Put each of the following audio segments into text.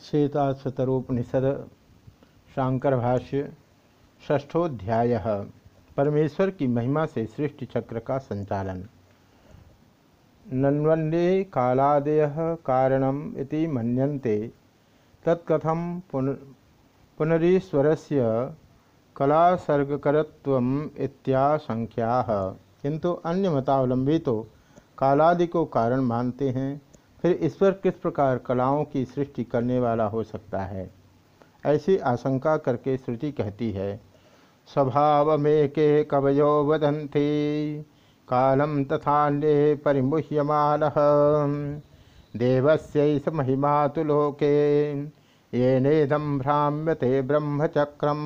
श्वेताश्वतरोपनिषद शांकर भाष्य ष्ठोध्याय परमेश्वर की महिमा से सृष्टि चक्र का संचालन। नन्वन्ये कालादय कारणम इति मन्यन्ते। तत्कथम पुनरीश्वर से कलासर्गकरत्वम इत्याशंख्या किंतु अन्य मतावलंबी तो कालादि को कारण मानते हैं। फिर ईश्वर किस प्रकार कलाओं की सृष्टि करने वाला हो सकता है? ऐसी आशंका करके श्रुति कहती है स्वभाव में के कवयो वदंती कालम तथान्ये परिमुह्यमान। देवस्य महिमा तो लोके ये नेदम भ्राम्यते ब्रह्मचक्रम।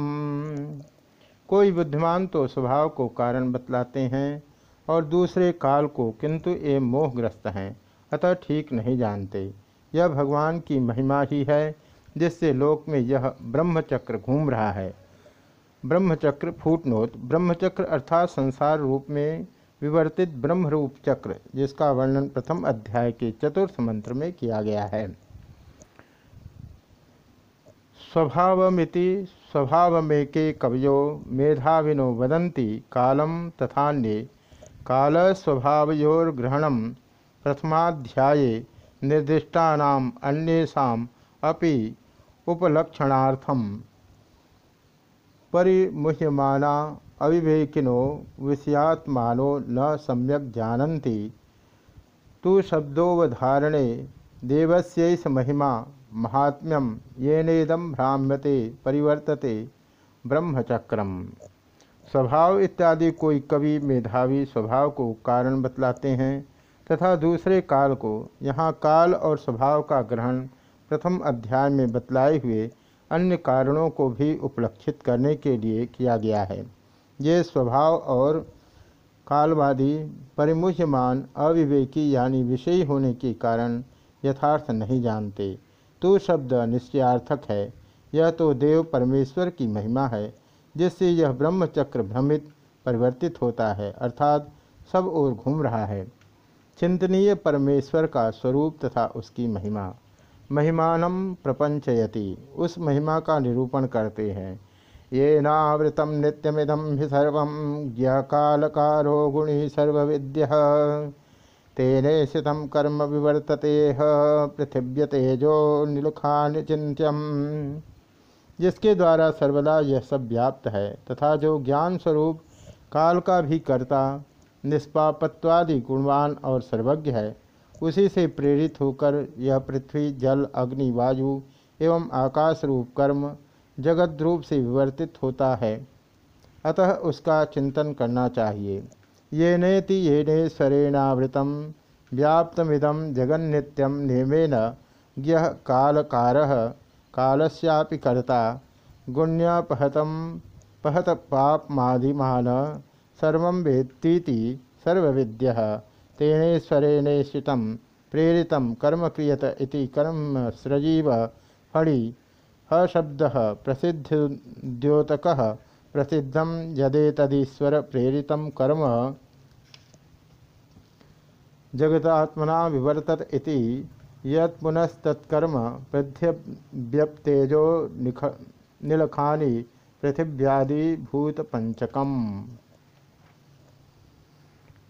कोई बुद्धिमान तो स्वभाव को कारण बतलाते हैं और दूसरे काल को किंतु ये मोहग्रस्त हैं। अतः ठीक नहीं जानते। यह भगवान की महिमा ही है, जिससे लोक में यह ब्रह्मचक्र घूम रहा है। ब्रह्मचक्र फूटनोत, ब्रह्मचक्र अर्थात संसार रूप में विवर्तित ब्रह्मरूप चक्र, जिसका वर्णन प्रथम अध्याय के चतुर्थ मंत्र में किया गया है। स्वभावमिति, स्वभावमेके कवयो, मेधाविनो वदंती कालम तथान्ये। काल प्रथमाध्याये निर्दिष्टानाम अन्येषाम अपि उपलक्षणार्थम परिमुह्यमाना अविवेकिनो विषयात्मानो न सम्यक जानन्ति। तु शब्दोवधारणे देवस्यैष महिमा महात्म्यम येनेदम भ्राम्यते परिवर्तते ब्रह्मचक्रम। स्वभाव इत्यादि कोई कवि, मेधावी स्वभाव को कारण बतलाते हैं। तथा दूसरे काल को यहाँ काल और स्वभाव का ग्रहण प्रथम अध्याय में बतलाए हुए अन्य कारणों को भी उपलक्षित करने के लिए किया गया है। ये स्वभाव और कालवादी परिमुह्यमान अविवेकी यानी विषयी होने के कारण यथार्थ नहीं जानते। तो शब्द निश्चयार्थक है। यह तो देव परमेश्वर की महिमा है, जिससे यह ब्रह्मचक्र भ्रमित परिवर्तित होता है, अर्थात सब ओर घूम रहा है। चिंतनीय परमेश्वर का स्वरूप तथा उसकी महिमा। महिमानम प्रपंचयति, उस महिमा का निरूपण करते हैं। ये नावृतम नित्यमिदम ही सर्व कालकारो गुणी सर्विद्य तेने स्थितम कर्म विवर्तते पृथिव्य तेजो निलुखान चिंत्यम जिसके द्वारा सर्वदा यह सब व्याप्त है, तथा जो ज्ञान स्वरूप काल का भी कर्ता निष्पापत्वादि गुणवान और सर्वज्ञ है। उसी से प्रेरित होकर यह पृथ्वी, जल, अग्नि, वायु एवं आकाश रूप कर्म जगत रूप से विवर्तित होता है। अतः उसका चिंतन करना चाहिए। ये नेति ये ने नेश्वरेणावृतम व्याप्तमिदम जगन्नित्यम नियमेन यह कालकार, कालस्यापि कर्ता गुण्यापहतम पहत पापमादिमान सर्व वेत्ती सर्वविद्य तेनेश्वरेणेषित प्रेरित कर्म क्रियत इति कर्म सृजीव फणि हशब्द प्रसिद्ध्योतक प्रसिद्ध यदेतदीश्वर प्रेरित कर्म। जगतात्मना विवर्तत इति यत्पुनस्तत्कर्म पृथ्व्यप्तेजो निलखानी पृथिव्यादि भूतपंचकम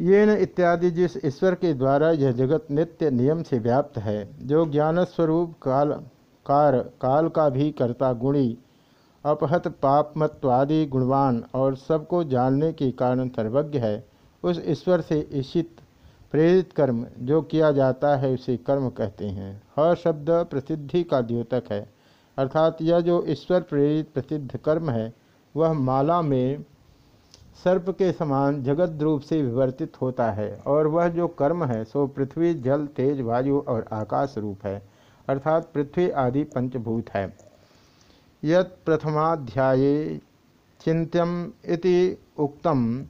ये न इत्यादि जिस ईश्वर के द्वारा यह जगत नित्य नियम से व्याप्त है, जो ज्ञान स्वरूप काल, कार, काल का भी कर्ता गुणी, अपहत पापमत्वादि गुणवान और सबको जानने के कारण सर्वज्ञ है, उस ईश्वर से ईशित प्रेरित कर्म जो किया जाता है उसे कर्म कहते हैं। ह शब्द प्रसिद्धि का द्योतक है, अर्थात यह जो ईश्वर प्रेरित प्रसिद्ध कर्म है, वह माला में सर्प के समान जगत रूप से विवर्तित होता है, और वह जो कर्म है, सो पृथ्वी, जल, तेज, वायु और आकाश रूप है, अर्थात पृथ्वी आदि पंचभूत है। यत प्रथमाध्याये चिंत्यम इति उक्तम,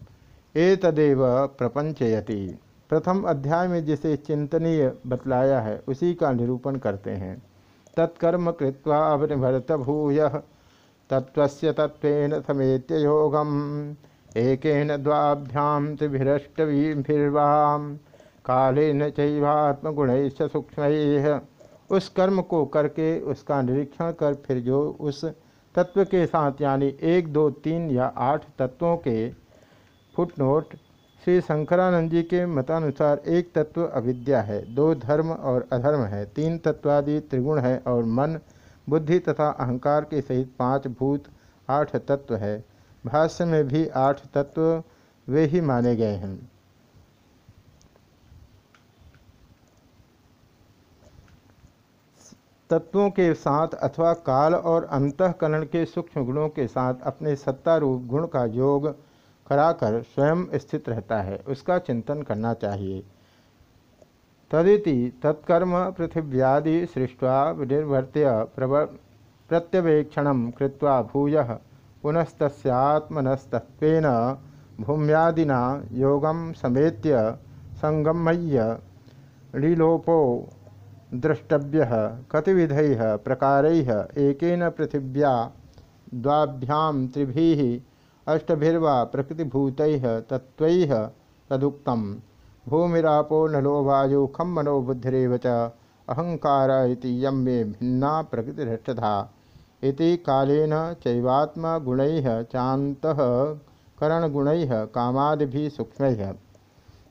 एतदेव प्रपंचयति। प्रथम अध्याय में जिसे चिंतनीय बतलाया है, उसी का निरूपण करते हैं। तत्कर्म कृत्वा अवनिभरत भूय तत्व समेत योगम। एकेन द्वाभ्याम त्रिभिरष्टभिर्वाम कालेन चैवात्मगुण सूक्ष्म। उस कर्म को करके उसका निरीक्षण कर, फिर जो उस तत्व के साथ, यानी एक, दो, तीन या आठ तत्वों के फुटनोट श्री शंकरानंद जी के मतानुसार एक तत्व अविद्या है। दो धर्म और अधर्म है। तीन तत्वादि त्रिगुण है और मन, बुद्धि तथा अहंकार के सहित पाँच भूत, आठ तत्व है। भाष्य में भी आठ तत्व वे ही माने गए हैं। तत्वों के साथ अथवा काल और अंतकरण के सूक्ष्म गुणों के साथ अपने सत्ता रूप गुण का योग कराकर स्वयं स्थित रहता है, उसका चिंतन करना चाहिए। तदिति तत्कर्म पृथिव्यादि सृष्टवा निर्वर्त्य प्रव, प्रत्यवेक्षण कृत्वा भूय। पुनस्तत्मनस्तत्वेन भूम्यादिना योगम समेत्य संगमय्य लीलोपो द्रष्टव्य कतिविध प्रकार एक पृथिव्या अष्टभिर्वा प्रकृतिभूत तत्व तदुक्त भूमिरापो नलो वायु खम मनो बुद्धिरव च अहंकार मे भिन्ना प्रकृतिरष्टधा इति कालेन चैवात्मगुण चात करणगुण कामादि सूक्ष्म।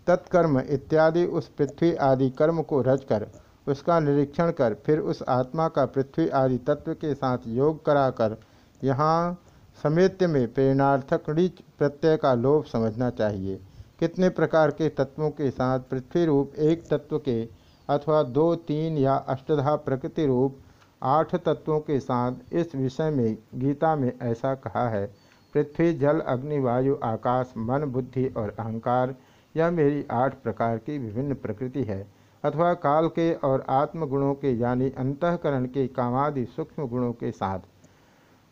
तत्कर्म इत्यादि उस पृथ्वी आदि कर्म को रचकर उसका निरीक्षण कर, फिर उस आत्मा का पृथ्वी आदि तत्व के साथ योग कराकर यहाँ समेत्य में प्रेरणार्थक ऋच प्रत्यय का लोभ समझना चाहिए। कितने प्रकार के तत्वों के साथ पृथ्वी रूप एक तत्व के, अथवा दो, तीन या अष्टधा प्रकृति रूप आठ तत्वों के साथ इस विषय में गीता में ऐसा कहा है, पृथ्वी, जल, अग्नि, वायु, आकाश, मन, बुद्धि और अहंकार, यह मेरी आठ प्रकार की विभिन्न प्रकृति है। अथवा काल के और आत्मगुणों के यानी अंतकरण के कामादि सूक्ष्म गुणों के साथ।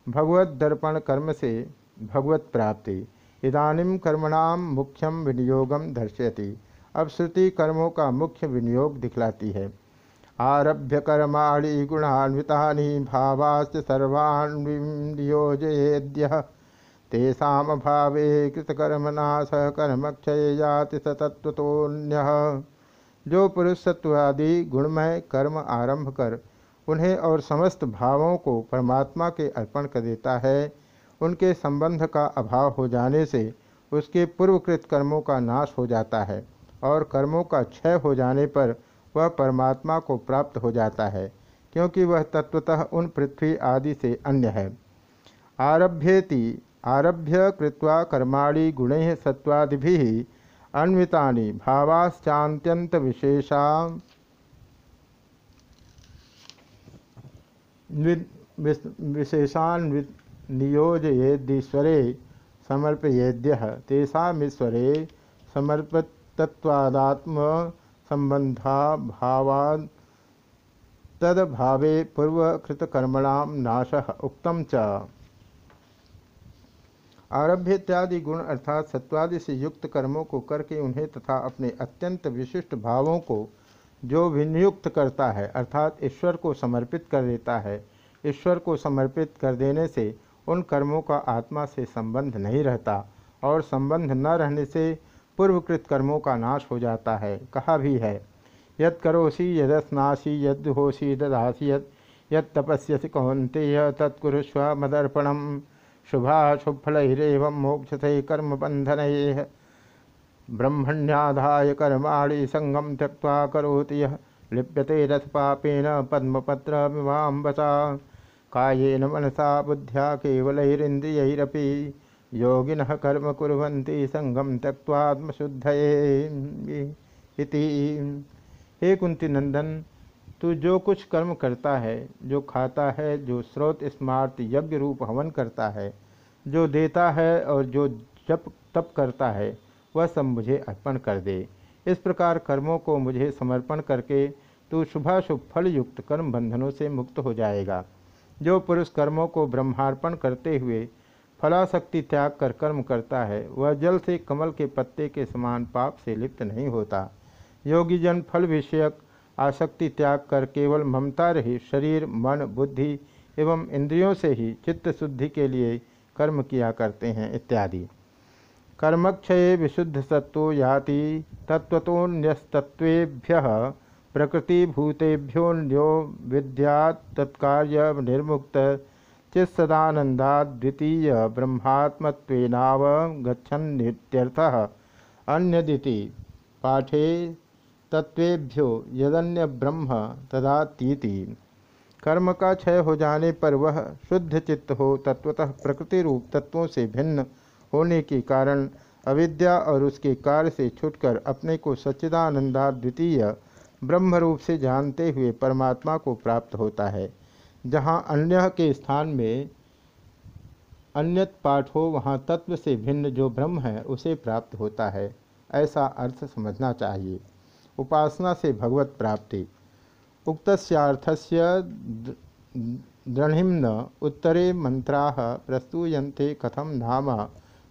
भगवत दर्पण कर्म से भगवत प्राप्ति। इदानीम कर्मणाम मुख्यम विनियोगम दर्शयति। अब श्रुति कर्मों का मुख्य विनियोग दिखलाती है। आरभ्य कर्माणि गुणान्विता भावाच सर्वान्योजयेद्य तेषा भावे कृतकर्मना सह कर्मक्षय जाति सतत्वन्य जो पुरुष सत्वादि गुणमय कर्म आरंभ कर, उन्हें और समस्त भावों को परमात्मा के अर्पण कर देता है। उनके संबंध का अभाव हो जाने से उसके पूर्वकृत कर्मों का नाश हो जाता है और कर्मों का क्षय हो जाने पर वह परमात्मा को प्राप्त हो जाता है, क्योंकि वह तत्वतः उन पृथ्वी आदि से अन्य है। आरभ्येति, आरभ्य कृत्वा कर्माणि गुण सत्वादि अन्विता भावाश्चात्यंत विशेषा विशेषान नियोजयेदीश्वरे समर्पयेद्य, तेषामीश्वरे समर्पतत्वादात्म संबंधा भावाद तदभावे पूर्वकृतकर्मणाम नाश उक्तम च। आरभ्य इत्यादि गुण अर्थात सत्वादि से युक्त कर्मों को करके उन्हें तथा अपने अत्यंत विशिष्ट भावों को जो विनियुक्त करता है, अर्थात ईश्वर को समर्पित कर देता है, ईश्वर को समर्पित कर देने से उन कर्मों का आत्मा से संबंध नहीं रहता और संबंध न रहने से पूर्वकृत कर्मों का नाश हो जाता है। कहा भी है यद करोसी, यदस्नासी, यद होसी, ददासी यद यद तपस्यसि कौंतेय तत्कुरुस्व मदर्पणम। शुभाशुफल मोक्ष से कर्म बंधन ब्रह्मण्याधाय कर्माणि संगम त्यक्ता करोति यः। लिप्यते रथपापेन पद्मपत्रमिवाम्बसा। कायेन मनसा बुद्ध्या केवलैरिन्द्रियैरपि। योगिनः कर्म कुर्वन्ति संगम त्यक्त्वात्मशुद्धये इति। हे कुंती नंदन, तू जो कुछ कर्म करता है, जो खाता है, जो स्रोत, स्मार्त, यज्ञ रूप हवन करता है, जो देता है और जो जप, तप करता है, वह सब मुझे अर्पण कर दे। इस प्रकार कर्मों को मुझे समर्पण करके तू शुभाशुभ फल युक्त कर्म बंधनों से मुक्त हो जाएगा। जो पुरुष कर्मों को ब्रह्मार्पण करते हुए फलाशक्ति त्याग कर कर्म करता है, वह जल से कमल के पत्ते के समान पाप से लिप्त नहीं होता। योगी जन फल विषयक आसक्ति त्याग कर केवल ममता रही शरीर, मन, बुद्धि एवं इंद्रियों से ही चित्त शुद्धि के लिए कर्म किया करते हैं, इत्यादि। कर्मक्षय विशुद्ध सत्व याति तत्वतोन्यस्तत्वेभ्य प्रकृतिभूतेभ्योन्यो विद्यात् तत्कार्य निर्मुक्त चित्सदानंदाद्वितीय ब्रह्मात्मत्वेनावगछन्नित्यर्थः अन्यदिति, पाठे तत्वेभ्यो यदन्य ब्रह्म तदातीति। कर्म का क्षय हो जाने पर वह शुद्ध चित्त हो तत्वतः प्रकृति रूप तत्वों से भिन्न होने के कारण अविद्या और उसके कार्य से छुटकर अपने को सच्चिदानंदा द्वितीय ब्रह्म रूप से जानते हुए परमात्मा को प्राप्त होता है। जहाँ अन्य के स्थान में अन्यत पाठ हो वहाँ तत्व से भिन्न जो ब्रह्म है, उसे प्राप्त होता है। ऐसा अर्थ समझना चाहिए। उपासना से भगवत प्राप्ति। उक्तस्यार्थस्य दृढ़िम्न उत्तरे मंत्रा प्रस्तूयन्ते कथम नाम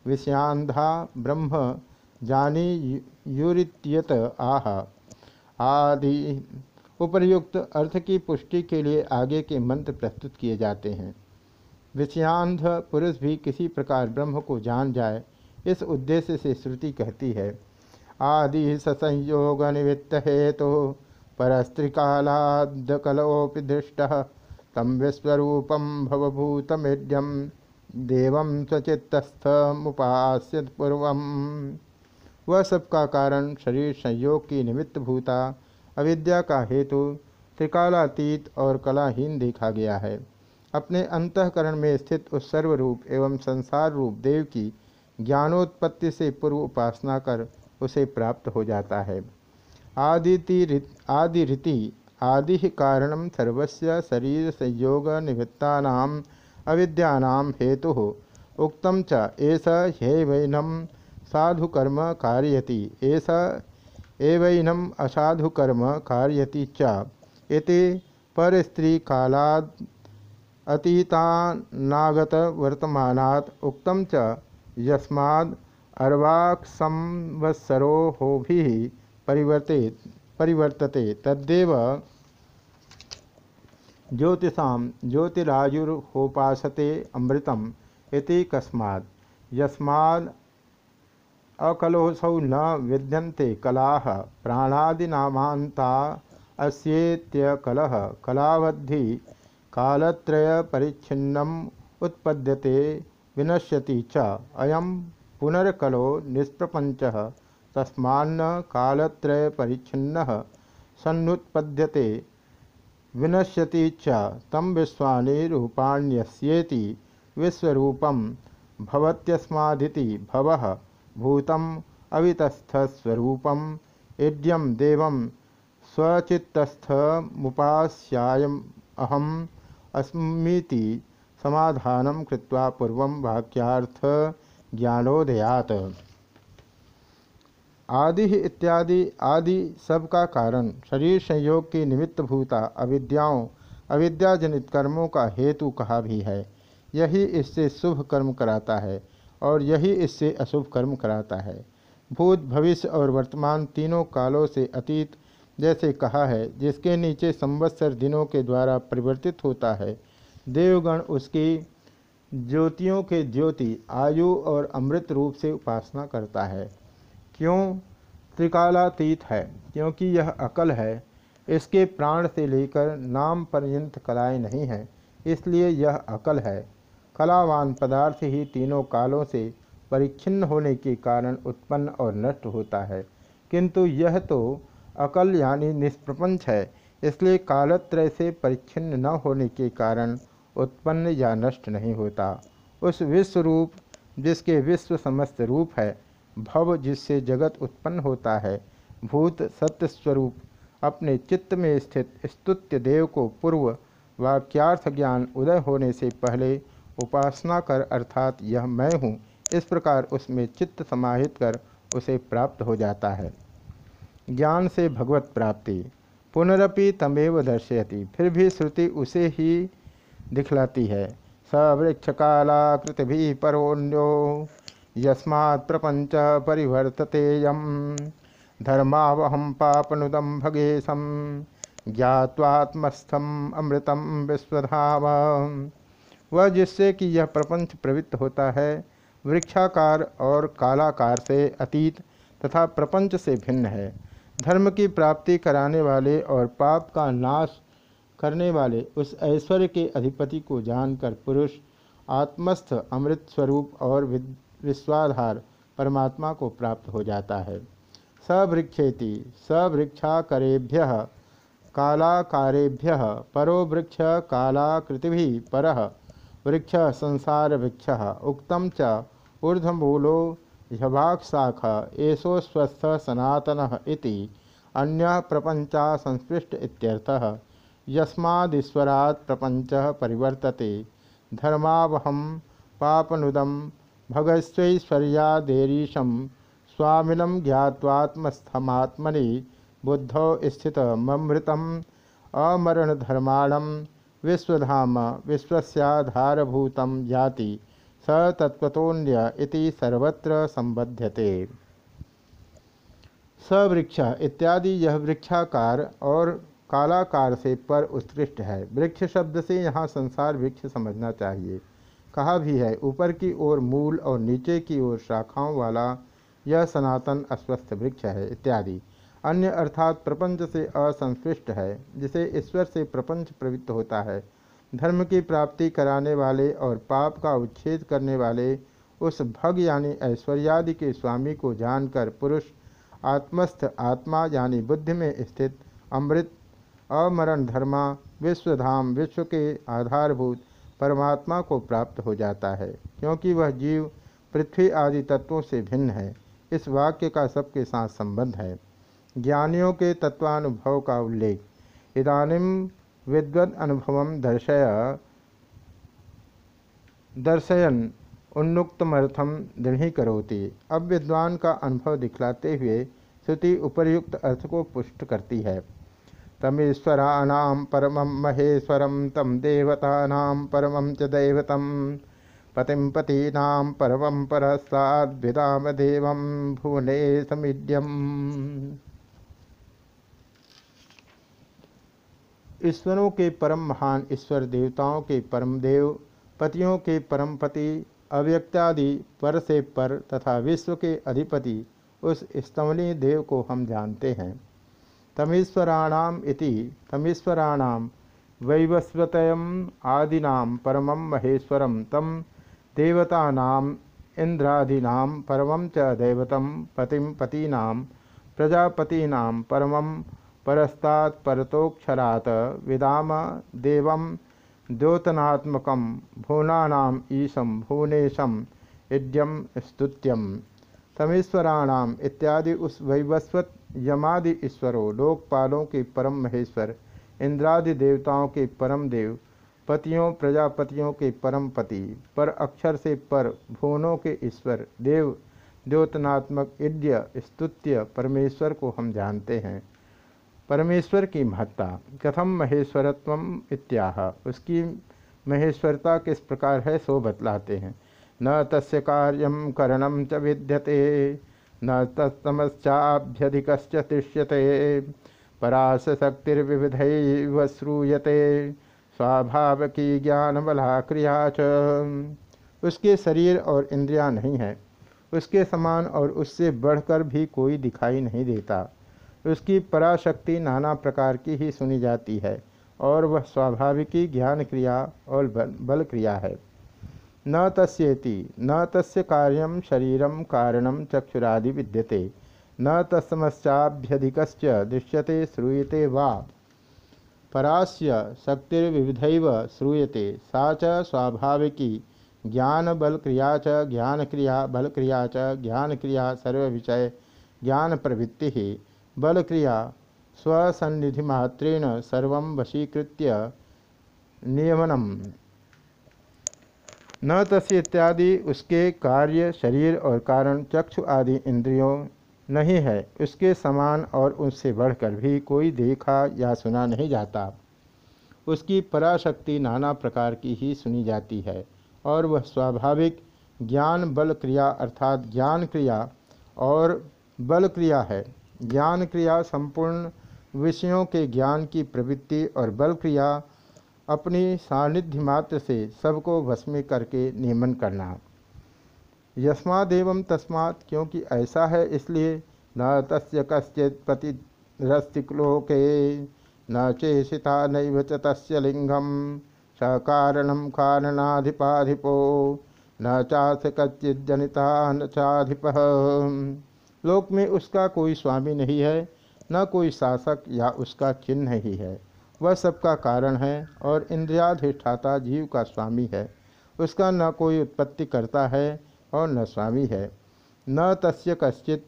विषयांधा ब्रह्म जानी युरित्यत आह। आदि उपर्युक्त अर्थ की पुष्टि के लिए आगे के मंत्र प्रस्तुत किए जाते हैं। विषयांध पुरुष भी किसी प्रकार ब्रह्म को जान जाए, इस उद्देश्य से श्रुति कहती है, आदि ससंयोग निवृत्त हेतु तो परस्त्रिकालादकलोपि दृष्ट तम विश्वरूपम भवभूतमेड्यम देव स्वचित्तस्थमुपास्य पूर्व वह सबका कारण शरीर संयोग की निमित्त भूता अविद्या का हेतु त्रिकालातीत और कलाहीन देखा गया है। अपने अंतकरण में स्थित उस सर्वरूप एवं संसार रूप देव की ज्ञानोत्पत्ति से पूर्व उपासना कर उसे प्राप्त हो जाता है। आदिति आदि रीति आदि कारण सर्वस्य शरीर संयोग निवृत्ता अविद्यानाम हेतु उक्तम च एस ह्यवैनम साधुकर्म कार्यति एस एवैनम असाधुकर्म कार्यति च। पर स्त्री कालाद अतीतानागत वर्तमानात् उक्तम च यस्माद् अर्वाक संवत्सरो हो भी परिवर्ते परिवर्तते। तद्देव ज्योतिषा ज्योतिराजुर्होपासते अमृतम इति कस्मात्। यस्माद् अकलोसौ न विद्यन्ते कलाः प्राणादिनामान्ता अस्येत्यकलः कलावद्धि कालत्रय परिच्छिन्नम उत्पद्यते विनश्यति च अयम पुनर्कलो निष्प्रपंच तस्मान्न कालत्रय परिच्छिन्न सन्नुत्पद्यते विनश्यति च तम विश्वानि रूपाण्यस्येति विश्वरूपम भवत्यस्मादिति भवः भूतम अवितस्थस्वरूपम देवं स्वचित्तस्थमुपास्यायम अहम अस्मीति समाधान कृत्वा पूर्व वाक्यार्थ ज्ञानोदयात आदि इत्यादि, आदि सब का कारण, शरीर संयोग की निमित्त भूता, अविद्याओं, अविद्याजनित कर्मों का हेतु कहा भी है। यही इससे शुभ कर्म कराता है। और यही इससे अशुभ कर्म कराता है। भूत, भविष्य और वर्तमान तीनों कालों से अतीत जैसे कहा है, जिसके नीचे संवत्सर दिनों के द्वारा परिवर्तित होता है। देवगण उसकी ज्योतियों के ज्योति, आयु और अमृत रूप से उपासना करता है। क्यों? त्रिकालातीत है, क्योंकि यह अकल है। इसके प्राण से लेकर नाम पर्यंत कलाएँ नहीं हैं, इसलिए यह अकल है। कलावान पदार्थ ही तीनों कालों से परिच्छिन्न होने के कारण उत्पन्न और नष्ट होता है। किंतु यह तो अकल यानी निष्प्रपंच है, इसलिए कालत्रय से परिच्छिन्न न होने के कारण उत्पन्न या नष्ट नहीं होता। उस विश्व रूप जिसके विश्व समस्त रूप है, भव जिससे जगत उत्पन्न होता है, भूत सत्य स्वरूप अपने चित्त में स्थित स्तुत्य देव को पूर्व वाक्यार्थ ज्ञान उदय होने से पहले उपासना कर अर्थात यह मैं हूँ। इस प्रकार उसमें चित्त समाहित कर उसे प्राप्त हो जाता है। ज्ञान से भगवत प्राप्ति। पुनरपि तमेव दर्शयति। फिर भी श्रुति उसे ही दिखलाती है। स वृक्ष कालाकृति भी परोन्यो। यस्मात् प्रपंच परिवर्तते यम। धर्मावहम पापनुदम भगेशम। ज्ञावात्मस्थम अमृतम विश्वधाम। वह जिससे कि यह प्रपंच प्रवृत्त होता है, वृक्षाकार और कालाकार से अतीत तथा प्रपंच से भिन्न है। धर्म की प्राप्ति कराने वाले और पाप का नाश करने वाले उस ऐश्वर्य के अधिपति को जानकर पुरुष, आत्मस्थ, अमृत स्वरूप और विश्वाधार परमात्मा को प्राप्त हो जाता है। सवृक्षेति, सवृक्षाकरेभ्य, कालाकारेभ्य, परो वृक्ष कालाकृति भी पर वृक्ष संसार वृक्ष उक्तम च ऊर्धमूलो झभाक्षाख एषो स्वस्थ सनातन अन्य प्रपंचा संस्पृष्ट इत्यर्थः यस्मादीश्वरात् प्रपंच परिवर्तते। धर्मावहम पापनुदम भगस्वैश्वर्यादेरीशम स्वामिनम ज्ञावात्मस्थमात्मनि बुद्धौ स्थित ममृतम अमरणधर्माणम विश्वधाम, विश्वस्याधारभूत जाति स तत्वतोन्य इति सर्वत्र संबध्यते। सवृक्ष इत्यादि यह वृक्षाकार और कालाकार से पर उत्कृष्ट है। वृक्ष शब्द से यहाँ संसार वृक्ष समझना चाहिए। कहा भी है, ऊपर की ओर मूल और नीचे की ओर शाखाओं वाला यह सनातन अस्वस्थ वृक्ष है, इत्यादि। अन्य अर्थात प्रपंच से असंस्पृष्ट है, जिसे ईश्वर से प्रपंच प्रवृत्त होता है। धर्म की प्राप्ति कराने वाले और पाप का उच्छेद करने वाले उस भग यानी ऐश्वर्यादि के स्वामी को जानकर पुरुष, आत्मस्थ आत्मा यानी बुद्धि में स्थित अमृत, अमरण धर्मा विश्वधाम विश्व के आधारभूत परमात्मा को प्राप्त हो जाता है, क्योंकि वह जीव पृथ्वी आदि तत्वों से भिन्न है। इस वाक्य का सबके साथ संबंध है। ज्ञानियों के तत्वानुभव का उल्लेख। इदानिम विद्वद अनुभव दर्शय। दर्शयन उन्मुक्तमर्थम दृढ़ीकरोति। अब विद्वान का अनुभव दिखलाते हुए श्रुति उपर्युक्त अर्थ को पुष्ट करती है। तमीश्वराणां परम महेश्वर तम देवता परम च दैवतं, पतिं परमं परस्ताद्विदाम देवं भुवने समीड्यम ईश्वरों के परम महान ईश्वर देवताओं के परम देव, पतियों के परम पति, अव्यक्तादि पर से पर तथा विश्व के अधिपति, उस स्तवनी देव को हम जानते हैं। तमीश्वराणाम इति तमीश्वराणाम वैवस्वतयम आदिना परम महेश्वरम तम देवतानाम इंद्रादीनाम परम च दैवतम पतिम पतीनाम प्रजापतीनाम परम परस्तात् परतोक्षरात् विदाम देवम द्योतनात्मक भुवनानाम ईशम भुवनेशम इड्यम स्तुत्यम। तमेश्वराणाम इत्यादि उस वैवस्वत यमादि ईश्वरों, लोकपालों के परम महेश्वर, इंद्रादि देवताओं के परम देव, पतियों, प्रजापतियों के परम पति, पर अक्षर से पर भुवनों के ईश्वर, देव, द्योतनात्मक इड्य स्तुत्य परमेश्वर को हम जानते हैं। परमेश्वर की महत्ता, कथम महेश्वरत्व इत्याह। उसकी महेश्वरता किस प्रकार है, सो बतलाते हैं। न तस्य कार्यम करणम च विद्यते, न तत्तमश्चाभ्यधिक दृश्यते परास शक्तिर्विविध श्रूयते, स्वाभाविकी ज्ञान बला क्रिया च। उसके शरीर और इंद्रियाँ नहीं है, उसके समान और उससे बढ़कर भी कोई दिखाई नहीं देता। उसकी पराशक्ति नाना प्रकार की ही सुनी जाती है, और वह स्वाभाविकी ज्ञान क्रिया और बल क्रिया है। न तस्ेति न तस्य कार्यम शरीरम कारणम चक्षुरादि विद्यते, न तस्मश्चाभ्यधिक दृश्यते श्रूयते वा। परास्य शक्तिर्विविध श्रूयते, सा स्वाभाविकी ज्ञान बल क्रिया च ज्ञान क्रिया बल क्रिया च ज्ञान क्रिया सर्व विषय ज्ञान प्रवृत्ति बल क्रिया स्वसन्निधिमात्रेण सर्व वशीकृत्य नियमनम। न तस्य इत्यादि उसके कार्य, शरीर और कारण, चक्षु आदि इंद्रियों नहीं है। उसके समान और उससे बढ़कर भी कोई देखा या सुना नहीं जाता। उसकी पराशक्ति नाना प्रकार की ही सुनी जाती है और वह स्वाभाविक ज्ञान बल क्रिया अर्थात ज्ञान क्रिया और बल क्रिया है। ज्ञान क्रिया संपूर्ण विषयों के ज्ञान की प्रवृत्ति और बल क्रिया अपनी सानिध्य मात्र से सबको भस्मी करके नियमन करना। यस्मादेव तस्मात्, क्योंकि ऐसा है इसलिए न तस्य कश्चित पति न चेषिता नैव च तस्य लिंगम सकारणम कारणाधिपाधिपो न चाथ कच्चिजनिता न चाधिप। लोक में उसका कोई स्वामी नहीं है, न कोई शासक या उसका चिन्ह ही है। वह सबका कारण है और इंद्रियाधिष्ठाता जीव का स्वामी है। उसका न कोई उत्पत्ति करता है और न स्वामी है। न तस्य कश्चित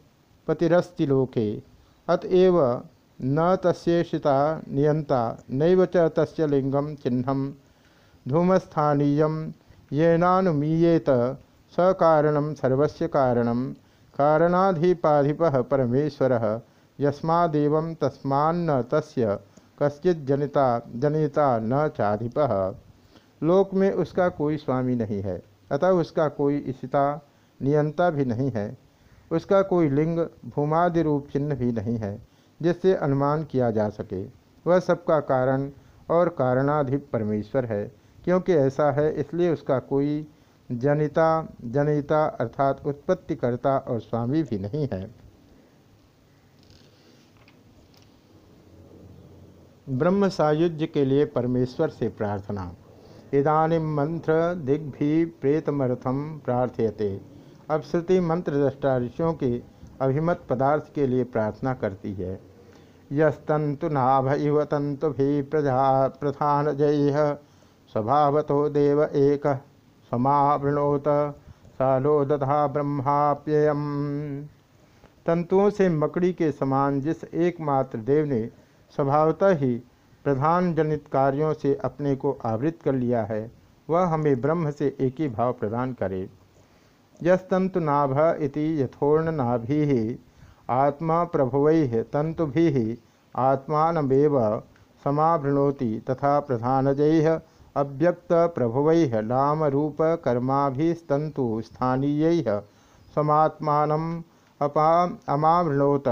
पतिरस्ति लोके अतएव न तस्ेषिता नियंता नैव च तस्य लिंगम चिन्हम धूमस्थानीय येनानुमीयेत सकारणम सर्वस्य कारणम कारणाधिपाधिप परमेश्वर। यस्मादेव तस्मान्न तस्य कश्चित जनिता जनिता न चाधिप। लोक में उसका कोई स्वामी नहीं है, अतः उसका कोई इसिता नियंता भी नहीं है। उसका कोई लिंग भूमादि रूप चिन्ह भी नहीं है, जिससे अनुमान किया जा सके। वह सबका कारण और कारणाधिप परमेश्वर है, क्योंकि ऐसा है, इसलिए उसका कोई जनिता जनिता अर्थात उत्पत्तिकर्ता और स्वामी भी नहीं है। ब्रह्म सायुज्य के लिए परमेश्वर से प्रार्थना। इदानी मंत्र दिग्भि प्रेतमर्थम प्रार्थयते। अब श्रुति मंत्र दृष्टा ऋषियों के अभिमत पदार्थ के लिए प्रार्थना करती है। यस्तंतु नाभ इव तंतु भी प्रजा प्रधान जय स्वभावतो देव एक। समावृणोत। सालो दधा ब्रह्माप्ययम। तंतुओं से मकड़ी के समान जिस एकमात्र देव ने स्वभावतः ही प्रधान जनित कार्यों से अपने को आवृत कर लिया है, वह हमें ब्रह्म से एक ही भाव प्रदान करे। यस्तंतु नाभ इति यथोर्ण नाभि आत्मा प्रभुवै तंतु आत्मानमेव समावृणोति तथा प्रधानजै। अव्यक्त प्रभुवै नाम रूप कर्माभिस्तंतु स्थानीय समात्मान अपा अमावृणोत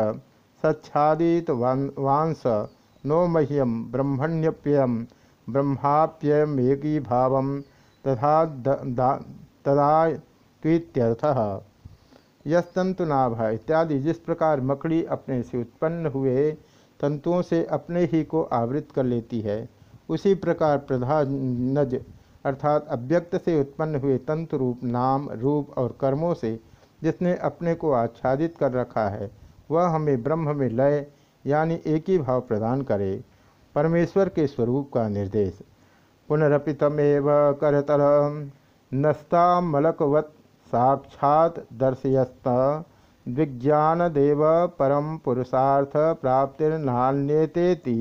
सच्छादित वांस नो मह्यम ब्रह्मण्यप्ययम ब्रह्माप्ययमेकी भाव तथा तदात्थ यस्तंतुनाभ इत्यादि जिस प्रकार मकड़ी अपने से उत्पन्न हुए, तंतुओं से अपने ही को आवृत कर लेती है। उसी प्रकार प्रधानज अर्थात अव्यक्त से उत्पन्न हुए तंतु रूप, नाम, रूप और कर्मों से जिसने अपने को आच्छादित कर रखा है, वह हमें ब्रह्म में लय यानी एक ही भाव प्रदान करे, परमेश्वर के स्वरूप का निर्देश। पुनरपितमेव करतल नस्तामलकवत् साक्षात दर्शयस्त विज्ञान देव परम पुरुषार्थ प्राप्तिर्नान्यतेति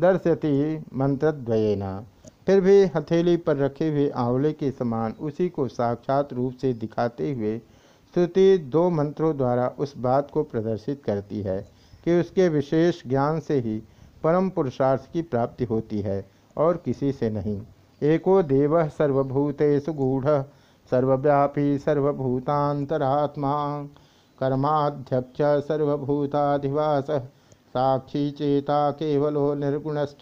दर्शयति मंत्रद्वयेन। फिर भी हथेली पर रखे हुए आंवले के समान उसी को साक्षात रूप से दिखाते हुए श्रुति दो मंत्रों द्वारा उस बात को प्रदर्शित करती है कि उसके विशेष ज्ञान से ही परम पुरुषार्थ की प्राप्ति होती है और किसी से नहीं। एको देव सर्वभूतेषु गूढ़, सर्वव्यापी सर्वभूतांतरात्मा, कर्माध्यक्ष सर्वभूताधिवास। साक्षी चेता केवलो निर्गुणश्च।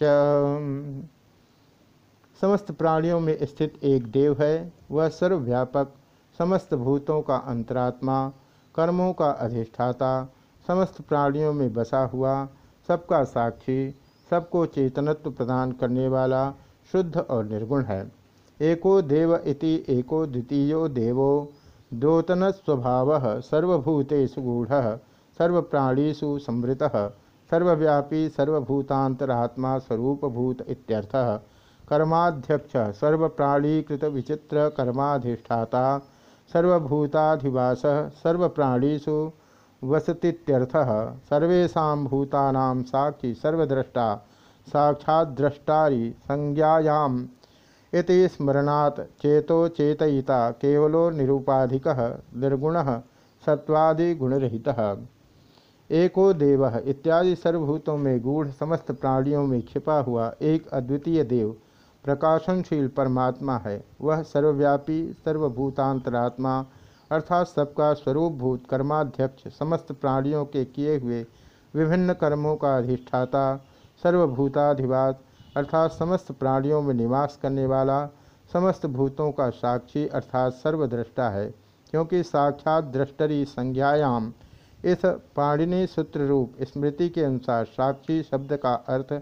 समस्त प्राणियों में स्थित एक देव है, वह सर्वव्यापक, समस्त भूतों का अंतरात्मा, कर्मों का अधिष्ठाता, समस्त प्राणियों में बसा हुआ, सबका साक्षी, सबको चेतनत्व प्रदान करने वाला शुद्ध और निर्गुण है। एको देव इति एको द्वितीयो देवो द्योतन स्वभाव सर्वभूतेषु गूढ़ सर्वप्राणीसु संवृत। सर्वव्यापी, सर्वभूतांतरात्मा स्वरूपभूत इत्यर्थः कर्माध्यक्ष, सर्वप्राणीकृत विचित्र कर्माधिष्ठाता, सर्वभूताधिवास, सर्वप्राणीषु वसतीत्यर्थः। सर्वेशा भूतानां साक्षी, सर्वद्रष्टा साक्षाद्रष्टारी संज्ञायाम इति स्मरणात् चेतो चेतयिता केवलो निरूपाधिक, निर्गुण सत्वादिगुणरहितः एको देव इत्यादि सर्वभूतों में गूढ़ समस्त प्राणियों में छिपा हुआ एक अद्वितीय देव प्रकाशनशील परमात्मा है। वह सर्वव्यापी, सर्वभूतांतरात्मा, अर्थात सबका स्वरूपभूत कर्माध्यक्ष, समस्त प्राणियों के किए हुए विभिन्न कर्मों का अधिष्ठाता सर्वभूताधिवास अर्थात समस्त प्राणियों में निवास करने वाला, समस्त भूतों का साक्षी, अर्थात सर्वद्रष्टा है, क्योंकि साक्षात दृष्टरी संज्ञायाम इस पाणिनि सूत्र रूप स्मृति के अनुसार साक्षी शब्द का अर्थ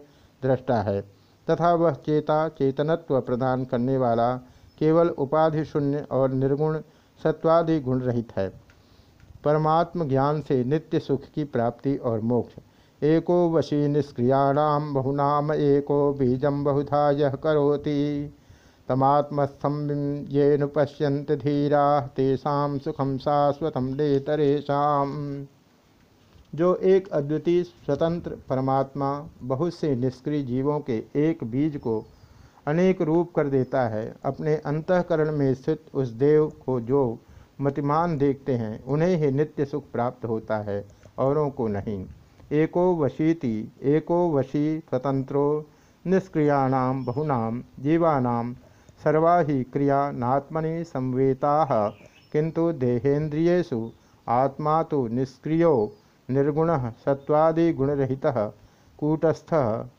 दृष्टा है, तथा वह चेता चेतनत्व प्रदान करने वाला केवल उपाधि शून्य और निर्गुण सत्वादि गुण रहित है। परमात्म ज्ञान से नित्य सुख की प्राप्ति और मोक्ष। एको वशी निष्क्रियाणाम बहुनाम एको बीजम बहुधा यह करोति। तमात्मस्थम ये पश्यंत धीरा, तेषा सुखम शाश्वतम नेतरेशम जो एक अद्वितीय स्वतंत्र परमात्मा, बहुत से निष्क्रिय जीवों के एक बीज को अनेक रूप कर देता है, अपने अंतकरण में स्थित उस देव को जो मतिमान देखते हैं, उन्हें ही नित्य सुख प्राप्त होता है, औरों को नहीं। एको वशीति, एको वशी स्वतंत्रो निष्क्रियाणाम बहुनाम जीवानाम सर्वा ही क्रिया नात्मनि संवेता किंतु देहेन्द्रियु आत्मा तो निष्क्रियो, निर्गुण सत्वादिगुणरहित कूटस्थ,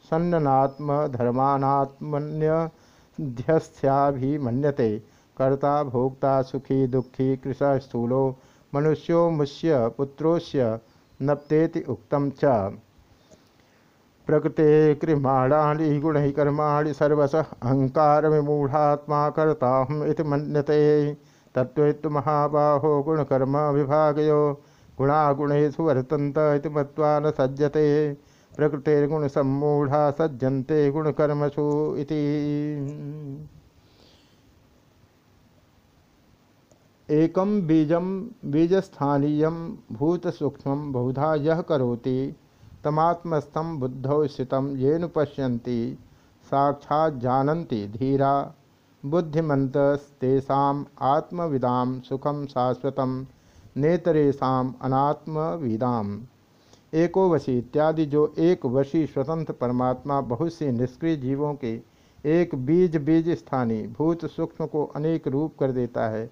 सन्ननात्मधर्मानात्मन्यध्यस्थ्याभिमन्यते, कर्ता, भोक्ता, सुखी, दुखी, कृष, स्थूलो, मनुष्यो, मुष्य पुत्रोस्य नप्तेति उक्तम च। प्रकृते कृमाणानि सर्वश अहंकार विमूढ़ात्मा कर्ता इति मन्यते। तत्त्वेत्तु महाबाहो गुणकर्म विभागयो, गुणागुणेषु वर्तन्त इति मत्वा न सज्जते। प्रकृतिर्गुण सम्मूढ़ा सज्जन्ते गुणकर्मसु इति। एकम बीजम बीजस्थानीय भूत सूक्ष्म बहुधा यह करोति तमात्मस्थम बुद्धौ स्थित येन पश्यन्ति, साक्षात् जानन्ति धीरा। बुद्धिमन्तस्तेषाम् आत्मविदां सुखम शाश्वतं, नेतरेषाम् अनात्मविदाम्। एको वशी इत्यादि जो एक वशी स्वतंत्र परमात्मा बहुत से निष्क्रिय जीवों के एक बीज बीज स्थानी भूत सूक्ष्म को अनेक रूप कर देता है,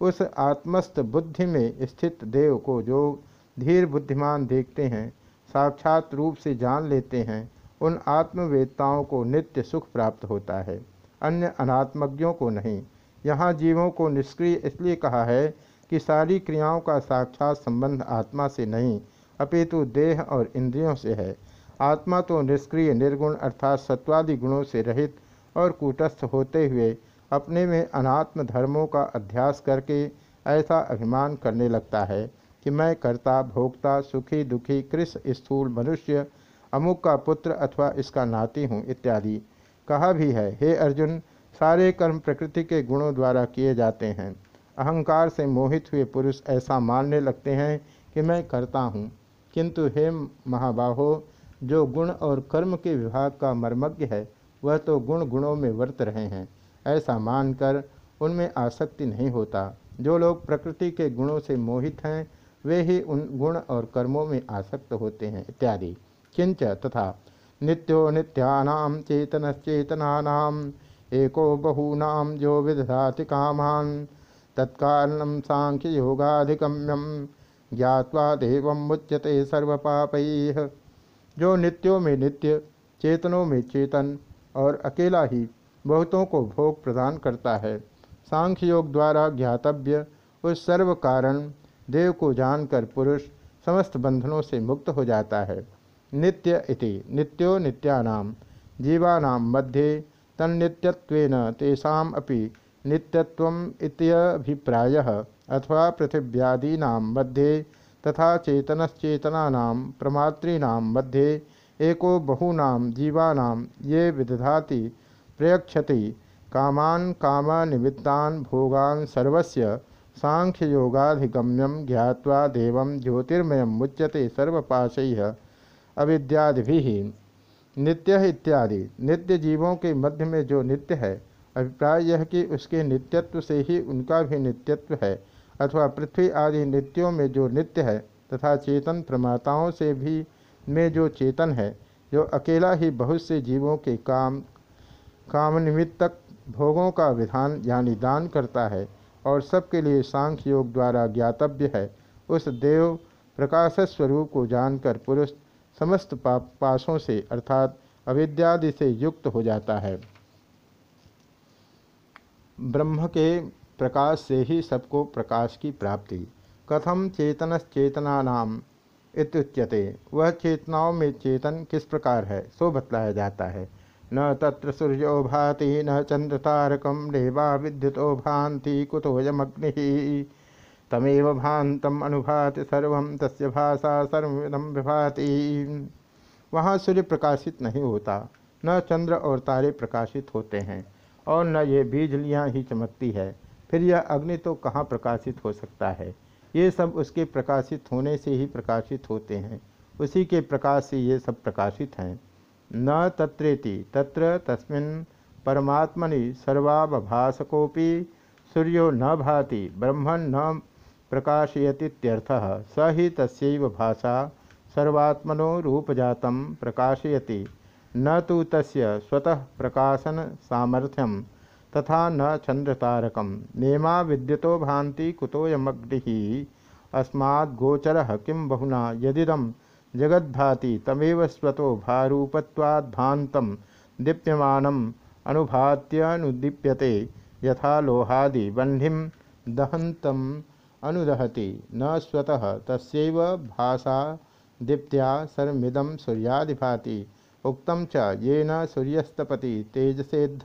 उस आत्मस्थ बुद्धि में स्थित देव को जो धीर बुद्धिमान देखते हैं साक्षात रूप से जान लेते हैं, उन आत्मवेदताओं को नित्य सुख प्राप्त होता है, अन्य अनात्मज्ञों को नहीं। यहाँ जीवों को निष्क्रिय इसलिए कहा है कि सारी क्रियाओं का साक्षात संबंध आत्मा से नहीं, अपितु देह और इंद्रियों से है। आत्मा तो निष्क्रिय, निर्गुण अर्थात सत्वादि गुणों से रहित और कूटस्थ होते हुए अपने में अनात्म धर्मों का अध्यास करके ऐसा अभिमान करने लगता है। कि मैं कर्ता भोक्ता सुखी दुखी कृष स्थूल मनुष्य, अमुक का पुत्र अथवा इसका नाती हूँ इत्यादि। कहा भी है, हे अर्जुन, सारे कर्म प्रकृति के गुणों द्वारा किए जाते हैं। अहंकार से मोहित हुए पुरुष ऐसा मानने लगते हैं कि मैं करता हूँ। किंतु हे महाबाहो, जो गुण और कर्म के विभाग का मर्मज्ञ है, वह तो गुण गुणों में वर्त रहे हैं। ऐसा मानकर उनमें आसक्ति नहीं होता। जो लोग प्रकृति के गुणों से मोहित हैं वे ही उन गुण और कर्मों में आसक्त होते हैं, इत्यादि। किंच तथा नित्यो नित्यानाम चेतनश्चेतनानाम एको बहूनाम जो विधाति कामान तत्कारणम सांख्य योगाधिगम्यम ज्ञावा देव मुच्यते सर्वपाप। जो नित्यों में नित्य, चेतनों में चेतन और अकेला ही बहुतों को भोग प्रदान करता है सांख्य योग द्वारा ज्ञातव्य उस सर्व कारण देव को जानकर पुरुष समस्त बंधनों से मुक्त हो जाता है। नित्य इति, नित्यो नित्यानाम, जीवानाम मध्ये तन्नित्यत्वेन तेषाम अपि नित्यत्वम इत्यभिप्रायः अथवा पृथिव्यादीना मध्ये तथा चेतनश्चेतना प्रमातृना मध्ये एको बहूना जीवाना ये विदधाति प्रयक्षति कामान कामनिमित्तान भोगान सर्वस्य सांख्ययोगाधिगम्यम ज्ञावा देव ज्योतिर्मय मुच्यते सर्वपाशै। अविद्यादि नित्य इत्यादि। नित्य जीवों के मध्य में जो नित्य है, अभिप्राय यह कि उसके नित्यत्व से ही उनका भी नित्यत्व है, अथवा पृथ्वी आदि नित्यों में जो नित्य है, तथा चेतन प्रमाताओं से भी में जो चेतन है, जो अकेला ही बहुत से जीवों के काम, कामनिमित्तक भोगों का विधान यानी दान करता है और सबके लिए सांख्य योग द्वारा ज्ञातव्य है। उस देव प्रकाश स्वरूप को जानकर पुरुष समस्त पाप पाशों से, अर्थात अविद्यादि से युक्त हो जाता है। ब्रह्म के प्रकाश से ही सबको प्रकाश की प्राप्ति। कथम चेतनश्चेतना इत्युच्यते। वह चेतनाओं में चेतन किस प्रकार है, सो बतलाया जाता है। न तत्र सूर्यो भाति न चंद्र तारकम देवा विद्युतो भांति कुतोयमग्नि तमेव भातम अनुभाति सर्व, तस्य भाषा सर्विदम विभाति। वहाँ सूर्य प्रकाशित नहीं होता, न चंद्र और तारे प्रकाशित होते हैं, और न ये बीजलियाँ ही चमकती है। फिर यह अग्नि तो कहाँ प्रकाशित हो सकता है? ये सब उसके प्रकाशित होने से ही प्रकाशित होते हैं। उसी के प्रकाश से ये सब प्रकाशित हैं। न तत्रेति। तत्र तस्मिन् परमात्मनि सर्वाभासकोपि सूर्यो न भाति ब्रह्मण न प्रकाशयतीत्यर्थः। स ही तस्यैव भाषा सर्वात्मनो रूपजात प्रकाशयति। न तो तस्य स्वतः प्रकाशन सामर्थ्यम तथा न चंद्रतारकम नेमा विद्युतो भांति कुतोयमग्नि अस्माद्गोचर किं बहुना? यदिदम जगद्भाति तमेव स्वतो भारूपत्वाद्भान्तं दीप्यमानम अनुभात्यनुदीप्यते यथा लोहादि बह्निम दहंतम अनुदहति न स्वतः तस्व भाषा दीप्त्या सर्मिदम सूर्यादिभाति उक्तम च ये न सूर्यस्तपति तेजसेद्ध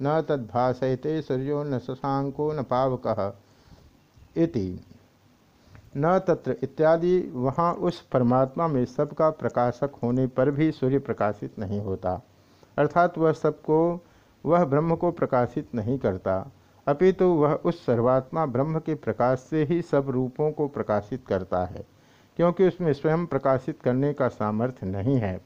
न तद्भाषयते सूर्यो न शशांको न पावक इति। न तत्र इत्यादि, वहाँ उस परमात्मा में सबका प्रकाशक होने पर भी सूर्य प्रकाशित नहीं होता। अर्थात वह सबको, वह ब्रह्म को प्रकाशित नहीं करता। अपितु तो वह उस सर्वात्मा ब्रह्म के प्रकाश से ही सब रूपों को प्रकाशित करता है, क्योंकि उसमें स्वयं प्रकाशित करने का सामर्थ्य नहीं है।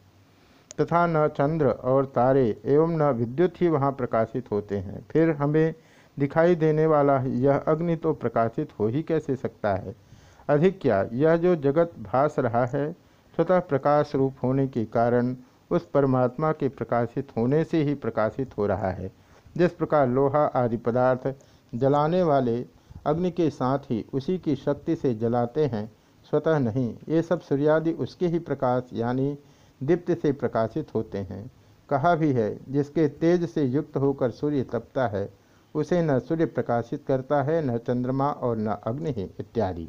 तथा न चंद्र और तारे एवं न विद्युत ही वहाँ प्रकाशित होते हैं। फिर हमें दिखाई देने वाला यह अग्नि तो प्रकाशित हो ही कैसे सकता है? अधिक क्या, यह जो जगत भास रहा है, स्वतः प्रकाश रूप होने के कारण उस परमात्मा के प्रकाशित होने से ही प्रकाशित हो रहा है। जिस प्रकार लोहा आदि पदार्थ जलाने वाले अग्नि के साथ ही उसी की शक्ति से जलाते हैं, स्वतः नहीं, ये सब सूर्यादि उसके ही प्रकाश यानी दीप्त से प्रकाशित होते हैं। कहा भी है, जिसके तेज से युक्त होकर सूर्य तपता है, उसे न सूर्य प्रकाशित करता है, न चंद्रमा और न अग्नि इत्यादि।